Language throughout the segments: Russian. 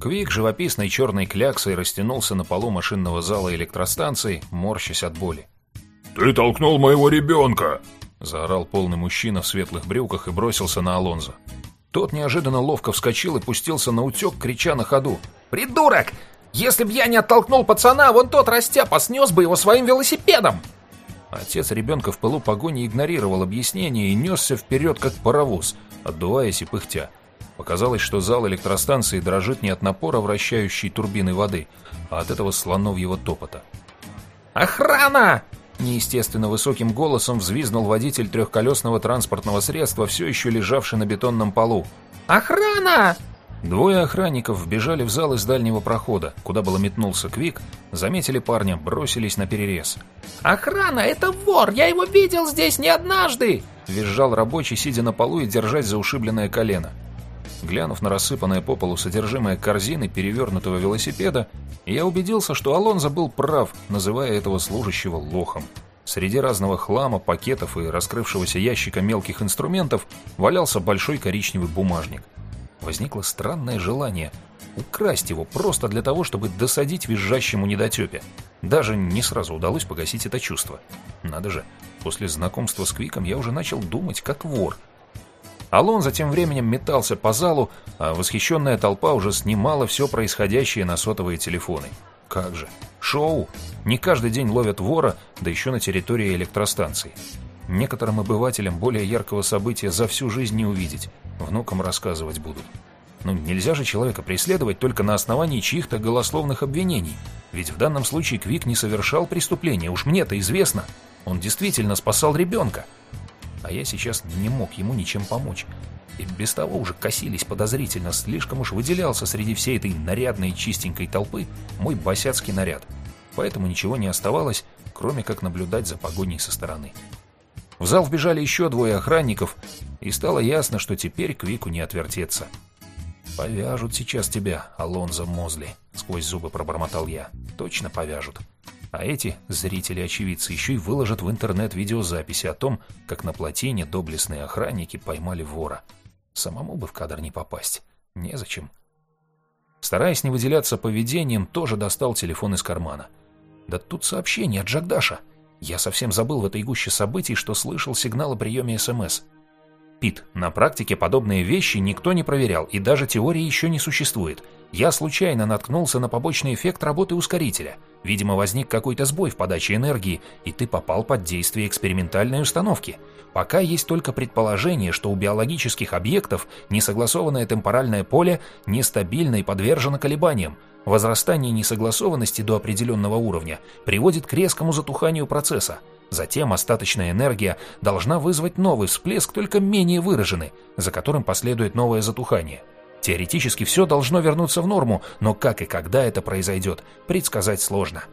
Квик живописной черной кляксой растянулся на полу машинного зала электростанции, морщась от боли. «Ты толкнул моего ребенка!» Заорал полный мужчина в светлых брюках и бросился на Алонзо. Тот неожиданно ловко вскочил и пустился на утек, крича на ходу. «Придурок! Если б я не оттолкнул пацана, вон тот растяпа снес бы его своим велосипедом!» Отец ребенка в пылу погони игнорировал объяснение и несся вперед, как паровоз, отдуваясь и пыхтя. Показалось, что зал электростанции дрожит не от напора вращающей турбины воды, а от этого слоновьего топота. «Охрана!» Неестественно высоким голосом взвизнул водитель трехколесного транспортного средства, все еще лежавший на бетонном полу. «Охрана!» Двое охранников вбежали в зал из дальнего прохода, куда было метнулся Квик, заметили парня, бросились на перерез. «Охрана! Это вор! Я его видел здесь не однажды!» Визжал рабочий, сидя на полу и держась за ушибленное колено. Глянув на рассыпанное по полу содержимое корзины перевернутого велосипеда, я убедился, что Алонзо был прав, называя этого служащего лохом. Среди разного хлама, пакетов и раскрывшегося ящика мелких инструментов валялся большой коричневый бумажник. Возникло странное желание украсть его просто для того, чтобы досадить визжащему недотепе. Даже не сразу удалось погасить это чувство. Надо же, после знакомства с Квиком я уже начал думать как вор – Алон затем временем метался по залу, а восхищенная толпа уже снимала все происходящее на сотовые телефоны. Как же, шоу! Не каждый день ловят вора, да еще на территории электростанции. Некоторым обывателям более яркого события за всю жизнь не увидеть. Внукам рассказывать будут. Ну, нельзя же человека преследовать только на основании чьих-то голословных обвинений. Ведь в данном случае Квик не совершал преступления, уж мне-то известно. Он действительно спасал ребенка а я сейчас не мог ему ничем помочь. И без того уже косились подозрительно, слишком уж выделялся среди всей этой нарядной чистенькой толпы мой босяцкий наряд. Поэтому ничего не оставалось, кроме как наблюдать за погоней со стороны. В зал вбежали еще двое охранников, и стало ясно, что теперь к Вику не отвертеться. «Повяжут сейчас тебя, Алонзо Мозли», — сквозь зубы пробормотал я. «Точно повяжут». А эти, зрители-очевидцы, еще и выложат в интернет видеозаписи о том, как на плотине доблестные охранники поймали вора. Самому бы в кадр не попасть. Незачем. Стараясь не выделяться поведением, тоже достал телефон из кармана. Да тут сообщение от Джагдаша. Я совсем забыл в этой гуще событий, что слышал сигнал о приеме СМС. Пит, на практике подобные вещи никто не проверял, и даже теории еще не существует. Я случайно наткнулся на побочный эффект работы ускорителя. Видимо, возник какой-то сбой в подаче энергии, и ты попал под действие экспериментальной установки. Пока есть только предположение, что у биологических объектов несогласованное темпоральное поле нестабильно и подвержено колебаниям. Возрастание несогласованности до определенного уровня приводит к резкому затуханию процесса. Затем остаточная энергия должна вызвать новый всплеск, только менее выраженный, за которым последует новое затухание. Теоретически все должно вернуться в норму, но как и когда это произойдет, предсказать сложно.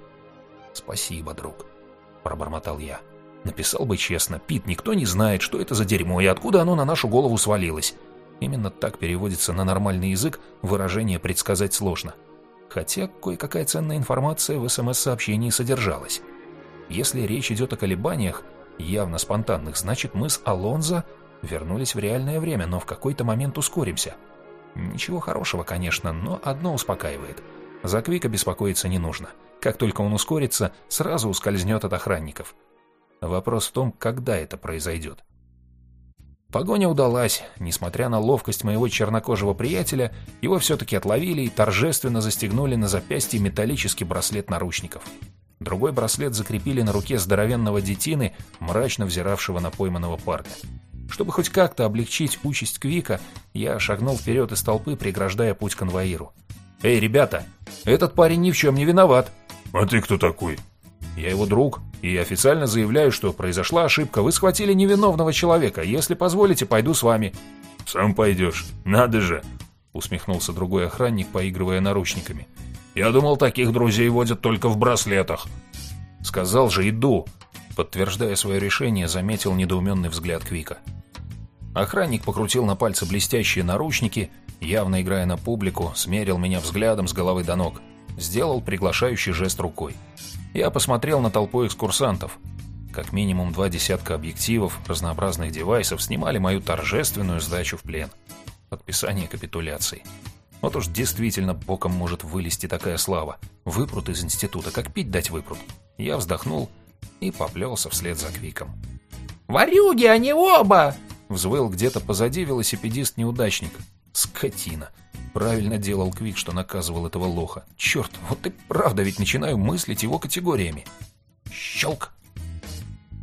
«Спасибо, друг», — пробормотал я. Написал бы честно, Пит, никто не знает, что это за дерьмо и откуда оно на нашу голову свалилось. Именно так переводится на нормальный язык выражение «предсказать сложно». Хотя кое-какая ценная информация в СМС-сообщении содержалась. Если речь идет о колебаниях, явно спонтанных, значит мы с Алонзо вернулись в реальное время, но в какой-то момент ускоримся. Ничего хорошего, конечно, но одно успокаивает. За Квика беспокоиться не нужно. Как только он ускорится, сразу ускользнет от охранников. Вопрос в том, когда это произойдет. Погоня удалась. Несмотря на ловкость моего чернокожего приятеля, его все-таки отловили и торжественно застегнули на запястье металлический браслет наручников. Другой браслет закрепили на руке здоровенного детины, мрачно взиравшего на пойманного парня. Чтобы хоть как-то облегчить участь Квика, я шагнул вперед из толпы, преграждая путь конвоиру. «Эй, ребята, этот парень ни в чем не виноват!» «А ты кто такой?» «Я его друг, и официально заявляю, что произошла ошибка. Вы схватили невиновного человека. Если позволите, пойду с вами». «Сам пойдешь. Надо же!» усмехнулся другой охранник, поигрывая наручниками. Я думал, таких друзей водят только в браслетах. Сказал же, иду. Подтверждая свое решение, заметил недоуменный взгляд Квика. Охранник покрутил на пальце блестящие наручники, явно играя на публику, смерил меня взглядом с головы до ног. Сделал приглашающий жест рукой. Я посмотрел на толпу экскурсантов. Как минимум два десятка объективов, разнообразных девайсов снимали мою торжественную сдачу в плен. Подписание капитуляции. Вот уж действительно боком может вылезти такая слава. Выпрут из института, как пить дать выпрут. Я вздохнул и поплелся вслед за Квиком. «Ворюги, они оба!» Взвыл где-то позади велосипедист-неудачник. Скотина. Правильно делал Квик, что наказывал этого лоха. Черт, вот и правда ведь начинаю мыслить его категориями. Щелк!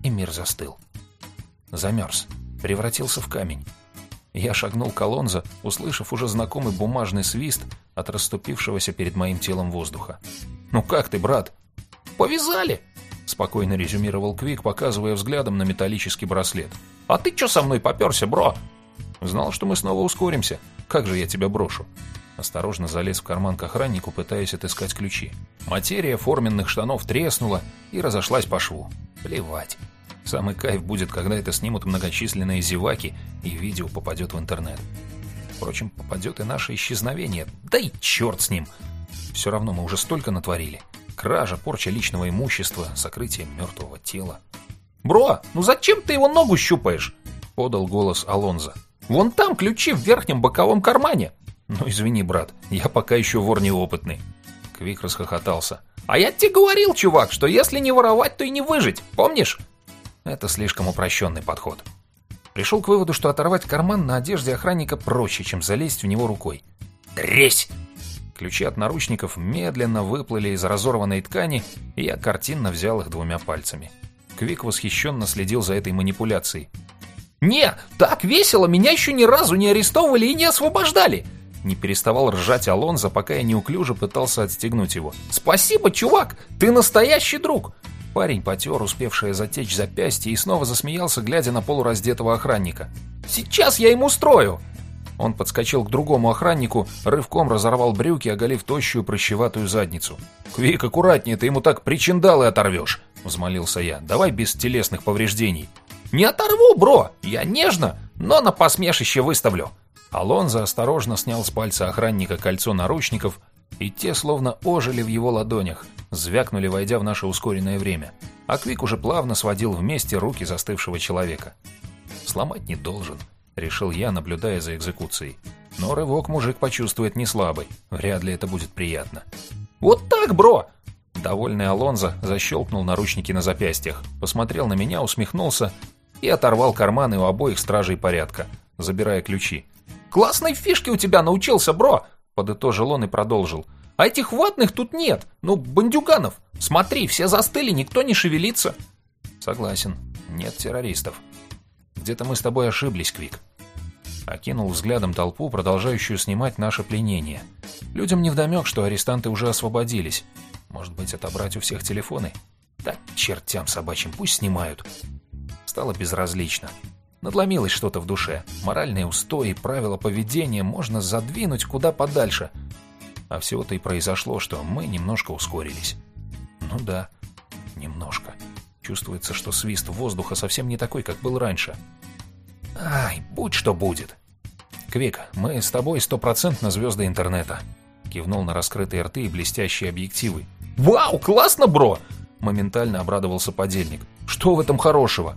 И мир застыл. Замерз. Превратился в камень. Я шагнул к Алонзо, услышав уже знакомый бумажный свист от расступившегося перед моим телом воздуха. «Ну как ты, брат?» «Повязали!» — спокойно резюмировал Квик, показывая взглядом на металлический браслет. «А ты чё со мной попёрся, бро?» «Знал, что мы снова ускоримся. Как же я тебя брошу?» Осторожно залез в карман к охраннику, пытаясь отыскать ключи. Материя форменных штанов треснула и разошлась по шву. Плевать. Самый кайф будет, когда это снимут многочисленные зеваки, и видео попадет в интернет. Впрочем, попадет и наше исчезновение. Да и черт с ним! Все равно мы уже столько натворили. Кража, порча личного имущества, сокрытие мертвого тела. «Бро, ну зачем ты его ногу щупаешь?» — подал голос Алонзо. «Вон там ключи в верхнем боковом кармане». «Ну извини, брат, я пока еще вор неопытный». Квик расхохотался. «А я тебе говорил, чувак, что если не воровать, то и не выжить, помнишь?» Это слишком упрощенный подход. Пришел к выводу, что оторвать карман на одежде охранника проще, чем залезть в него рукой. «Дресь!» Ключи от наручников медленно выплыли из разорванной ткани, и я картинно взял их двумя пальцами. Квик восхищенно следил за этой манипуляцией. «Не, так весело, меня еще ни разу не арестовывали и не освобождали!» Не переставал ржать Алонзо, пока я неуклюже пытался отстегнуть его. «Спасибо, чувак! Ты настоящий друг! Парень потер успевшее затечь запястье и снова засмеялся, глядя на полураздетого охранника. «Сейчас я ему устрою!» Он подскочил к другому охраннику, рывком разорвал брюки, оголив тощую прыщеватую задницу. «Квик, аккуратнее, ты ему так причиндалы оторвешь!» — взмолился я. «Давай без телесных повреждений». «Не оторву, бро! Я нежно, но на посмешище выставлю!» Алонзо осторожно снял с пальца охранника кольцо наручников, и те словно ожили в его ладонях, звякнули, войдя в наше ускоренное время. А Квик уже плавно сводил вместе руки застывшего человека. «Сломать не должен», — решил я, наблюдая за экзекуцией. Но рывок мужик почувствует не слабый. Вряд ли это будет приятно. «Вот так, бро!» Довольный Алонзо защелкнул наручники на запястьях, посмотрел на меня, усмехнулся и оторвал карманы у обоих стражей порядка, забирая ключи. «Классной фишки у тебя научился, бро!» — подытожил он и продолжил. А этих ватных тут нет. Ну, бандюганов. Смотри, все застыли, никто не шевелится. Согласен. Нет террористов. Где-то мы с тобой ошиблись, Квик. Окинул взглядом толпу, продолжающую снимать наше пленение. Людям невдомек, что арестанты уже освободились. Может быть, отобрать у всех телефоны? Да чертям собачьим, пусть снимают. Стало безразлично. Надломилось что-то в душе. Моральные устои, правила поведения можно задвинуть куда подальше — а всего-то и произошло, что мы немножко ускорились. Ну да, немножко. Чувствуется, что свист воздуха совсем не такой, как был раньше. Ай, будь что будет. Квик, мы с тобой стопроцентно звезды интернета. Кивнул на раскрытые рты и блестящие объективы. Вау, классно, бро! Моментально обрадовался подельник. Что в этом хорошего?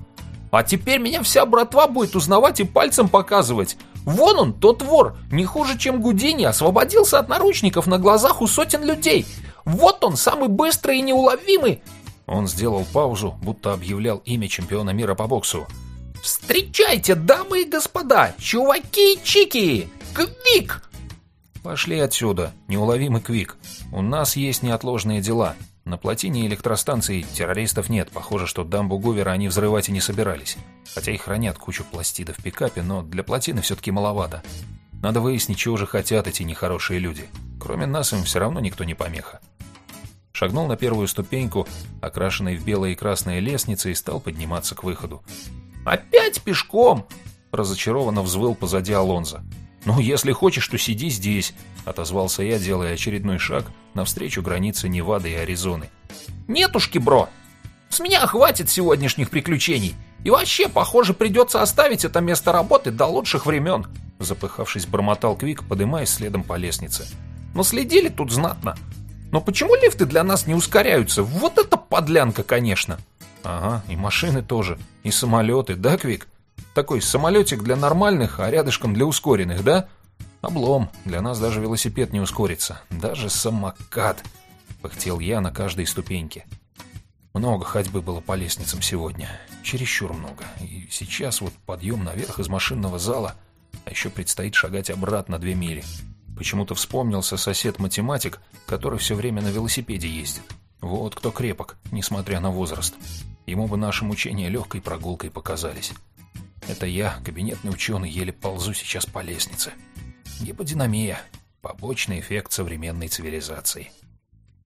А теперь меня вся братва будет узнавать и пальцем показывать. Вон он, тот вор, не хуже, чем Гудини, освободился от наручников на глазах у сотен людей. Вот он, самый быстрый и неуловимый. Он сделал паузу, будто объявлял имя чемпиона мира по боксу. Встречайте, дамы и господа, чуваки и чики, Квик! Пошли отсюда, неуловимый Квик. У нас есть неотложные дела. На плотине электростанции террористов нет. Похоже, что дамбу Гувера они взрывать и не собирались. Хотя и хранят кучу пластидов в пикапе, но для плотины все-таки маловато. Надо выяснить, чего же хотят эти нехорошие люди. Кроме нас им все равно никто не помеха. Шагнул на первую ступеньку, окрашенной в белые и красные лестницы, и стал подниматься к выходу. «Опять пешком!» – разочарованно взвыл позади Алонза. «Ну, если хочешь, то сиди здесь», — отозвался я, делая очередной шаг навстречу границе Невады и Аризоны. «Нетушки, бро! С меня хватит сегодняшних приключений. И вообще, похоже, придется оставить это место работы до лучших времен», — запыхавшись, бормотал Квик, подымаясь следом по лестнице. «Но следили тут знатно. Но почему лифты для нас не ускоряются? Вот это подлянка, конечно!» «Ага, и машины тоже, и самолеты, да, Квик?» Такой самолетик для нормальных, а рядышком для ускоренных, да? Облом, для нас даже велосипед не ускорится, даже самокат, пыхтел я на каждой ступеньке. Много ходьбы было по лестницам сегодня, чересчур много. И сейчас вот подъем наверх из машинного зала, а еще предстоит шагать обратно две мили. Почему-то вспомнился сосед-математик, который все время на велосипеде ездит. Вот кто крепок, несмотря на возраст. Ему бы наши мучения легкой прогулкой показались. Это я, кабинетный ученый, еле ползу сейчас по лестнице. Гиподинамия – побочный эффект современной цивилизации.